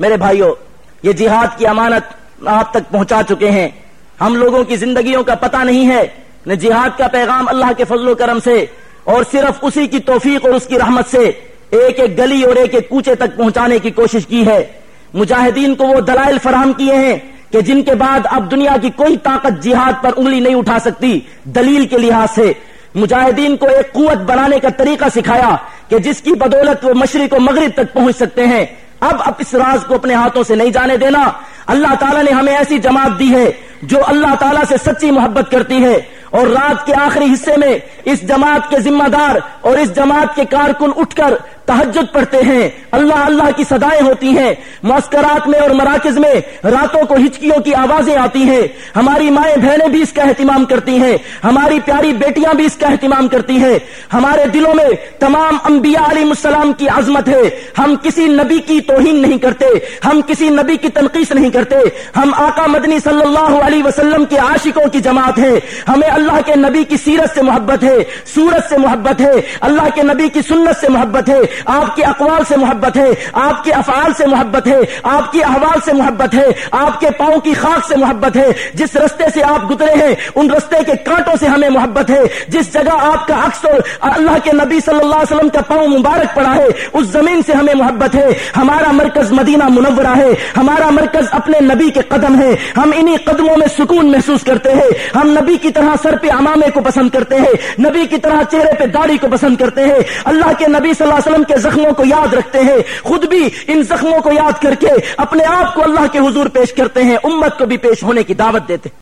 میرے بھائیوں یہ جہاد کی امانت آپ تک پہنچا چکے ہیں۔ ہم لوگوں کی زندگیوں کا پتہ نہیں ہے۔ نہ جہاد کا پیغام اللہ کے فضل و کرم سے، اور صرف اسی کی توفیق اور اس کی رحمت سے ایک ایک گلی اور ایک ایک کوچے تک پہنچانے کی کوشش کی ہے۔ مجاہدین کو وہ دلائل فراہم کیے ہیں کہ جن کے بعد اب دنیا کی کوئی طاقت جہاد پر انگلی نہیں اٹھا سکتی، دلیل کے لحاظ سے۔ مجاہدین کو ایک قوت بنانے کا طریقہ سکھایا کہ جس کی بدولت وہ مشرق و مغرب تک پہنچ سکتے ہیں۔ اب اب اس راز کو اپنے ہاتھوں سے نہیں جانے دینا۔ اللہ تعالیٰ نے ہمیں ایسی جماعت دی ہے جو اللہ تعالیٰ سے سچی محبت کرتی ہے۔ اور رات کے آخری حصے میں اس جماعت کے ذمہ دار اور اس جماعت کے کارکن اٹھ کر تحجد پڑھتے ہیں۔ اللہ اللہ کی صدایں ہوتی ہیں۔ معسکرات میں اور مراکز میں راتوں کو ہچکیوں کی آوازیں آتی ہیں۔ ہماری مائیں بہنیں بھی اس کا اہتمام کرتی ہیں۔ ہماری پیاری بیٹیاں بھی اس کا اہتمام کرتی ہیں۔ ہمارے دلوں میں تمام انبیاء علیہ السلام کی عظمت ہے۔ ہم کسی نبی کی توہین نہیں کرتے۔ ہم کسی نبی کی تنقید نہیں کرتے۔ ہم آقا مدنی صلی اللہ علیہ وسلم کے عاشقوں کی جماعت ہے ہمیں اللہ کے نبی کی سیرت سے محبت ہے، سورت سے محبت ہے۔ اللہ کے نبی کی سنت سے محبت ہے۔ آپ کے اقوال سے محبت ہے، آپ کے افعال سے محبت ہے، آپ کے احوال سے محبت ہے، آپ کے پاؤں کی خاک سے محبت ہے۔ جس رستے سے آپ گزرے ہیں، ان رستے کے کانٹوں سے ہمیں محبت ہے۔ جس جگہ آپ کا اکثر اللہ کے نبی صلی اللہ علیہ وسلم کا پاؤں مبارک پڑا ہے، اس زمین سے ہمیں محبت ہے۔ ہمارا مرکز مدینہ منورہ ہے۔ ہمارا مرکز اپنے نبی کے قدم ہے۔ ہم انہی قدموں میں سکون محسوس کرتے ہیں۔ ہم نبی کی طرح سر پہ امامے کو پسند کرتے ہیں۔ نبی کی طرح چہرے پہ داڑھی کو پسند کرتے ہیں۔ اللہ کے نبی صلی اللہ علیہ وسلم کے زخموں کو یاد رکھتے ہیں، خود بھی ان زخموں کو یاد کر کے اپنے آپ کو اللہ کے حضور پیش کرتے ہیں، امت کو بھی پیش ہونے کی دعوت دیتے ہیں۔